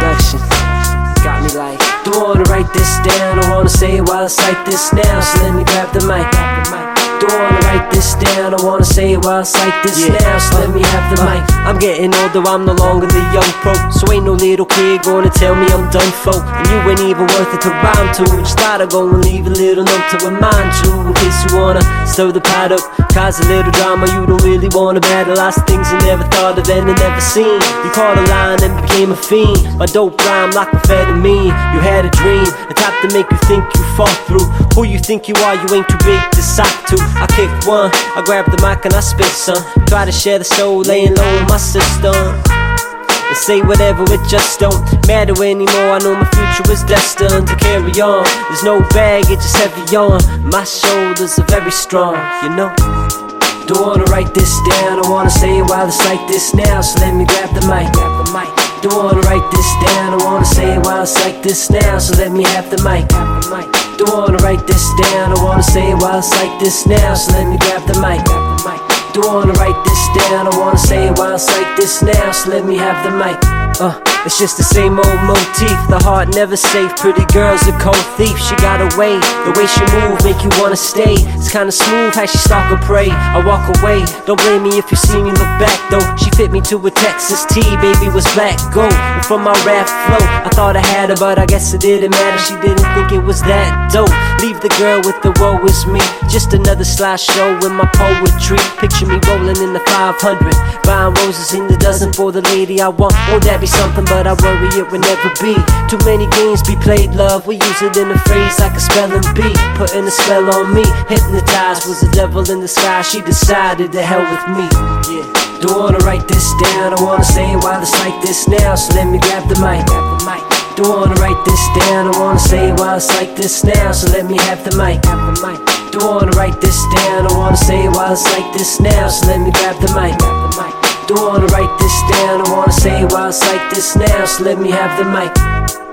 Chef Production. Got me like, don't wanna write this down, I wanna say it while I cite this now. So let me grab the mic. Don't wanna this down, I wanna say it while I cite this Yeah. now. So let me have the uh, mic. I'm getting older, I'm no longer the young pro. So ain't no little kid gonna tell me I'm done for. And you ain't even worth it to rhyme to. Just thought I'd go and leave a little note to remind you. In case you wanna stir the pot up, cause a little drama you don't really wanna battle. Lots of things you never thought of and never seen. You caught a line and became a fiend. My dope rhyme like amphetamine. You had a dream, a type to make you think you fall through. Who you think you are, you ain't too big to sock to. I kick one, I grab the mic and I spit some. Try to share the soul, laying low in my system. And say whatever, it just don't matter anymore. I know my future is destined to carry on. There's no baggage, it's heavy on. My shoulders are very strong, you know. Don't wanna write this down, I wanna say it while it's like this now. So let me grab the mic. Grab the mic. Don't wanna write this down, I wanna say it while it's like this now. So let me have the mic. Don't wanna write this down, I wanna say it while it's like this now. So let me grab the mic. Grab the mic. Don't wanna write this down, I wanna say it while it's like this now. So let me have the mic. Uh, it's just the same old motif. The heart never safe. Pretty girl's a cold thief. She got away. The way she move make you wanna stay. It's kinda smooth how she stalk a prey. I walk away. Don't blame me if you see me look back though. She fit me to a Texas T. Baby was black gold. And from my rap flow, I thought I had her, but I guess it didn't matter. She didn't think it was that dope. Leave the girl with the woe is me. Just another slideshow with my poetry. Picture me rolling in the 500. Buying roses in the dozen for the lady I want. Won't that be something? But I worry it would never be. Too many games be played, love. We use it in a phrase like a spelling bee. Putting a spell on me. Hypnotized was the devil in the sky. She decided to hell with me. Yeah. Don't wanna write this down. I wanna say it while it's like this now. So let me grab the mic. Grab the mic. Don't wanna write this down. I wanna say it while it's like this now. So let me have the mic. Grab the mic. Don't wanna write this down. I wanna say it while it's like this now. So let me grab the mic. Grab the mic. Don't wanna write this down. I wanna say it while it's like this now. So let me have the mic.